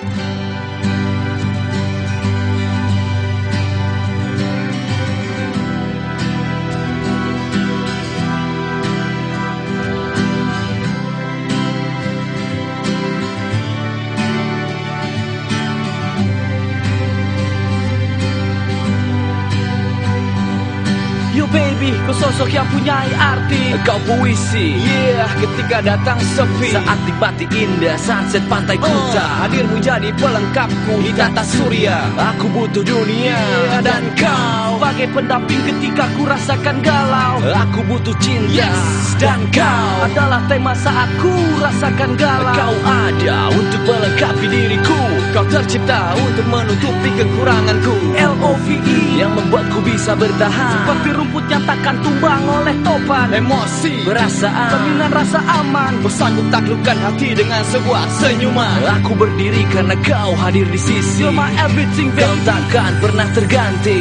Thank you. Baby, kau sosok yang punya arti. Kau puisi. Yeah, ketika datang sepi. Saat nikmati indah sunset pantai Oh, kuta. Hadirmu jadi pelengkapku Di tata surya. Aku butuh dunia. Yeah, dan kau. Bagai pendamping ketika ku rasakan galau. Aku butuh cinta. Yes, Dan kau. adalah tema saat ku rasakan galau. Kau ada untuk melengkapi diriku tercipta untuk menutupi kekuranganku. L-O-V-E Yang membuatku bisa bertahan. Seperti rumput yang takkan tumbang oleh topan. Emosi Perasaan Cerminan rasa aman. Kau sanggup taklukkan hati dengan sebuah senyuman. Aku berdiri karena kau hadir di sisi. You're my everything Kau baby. takkan pernah terganti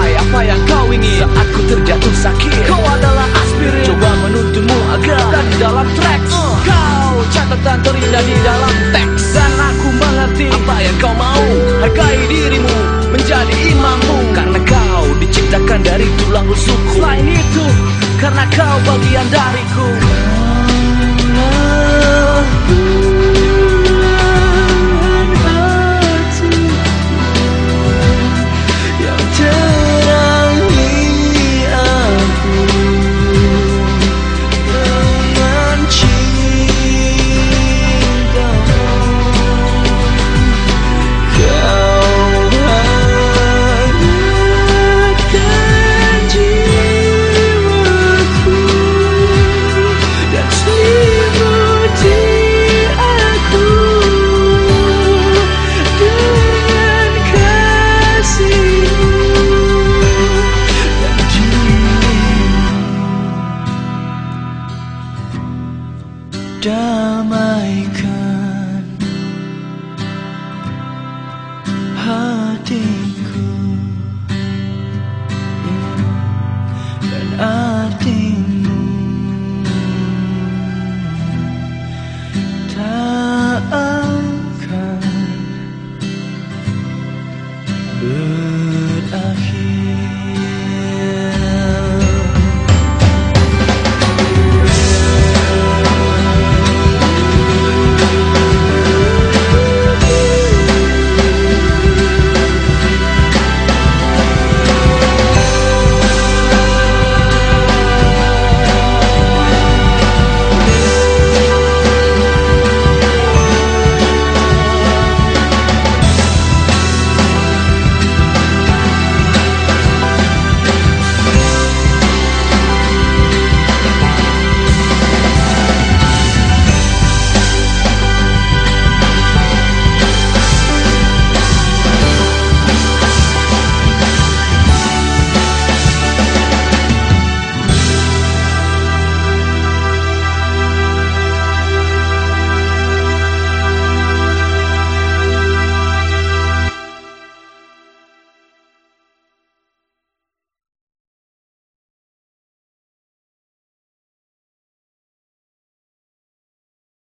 coba gapai apa yang kau ingin. Saat ku terjatuh sakit. Kau adalah aspirin. Coba menuntunmu agar. Dan di dalam tracks. Uh. Kau catatan terindah di dalam teks. Dan aku mengerti Apa yang kau mau. Hargai dirimu Menjadi imammu. Karena kau diciptakan dari tulang rusukku. Selain itu Karena kau bagian dariku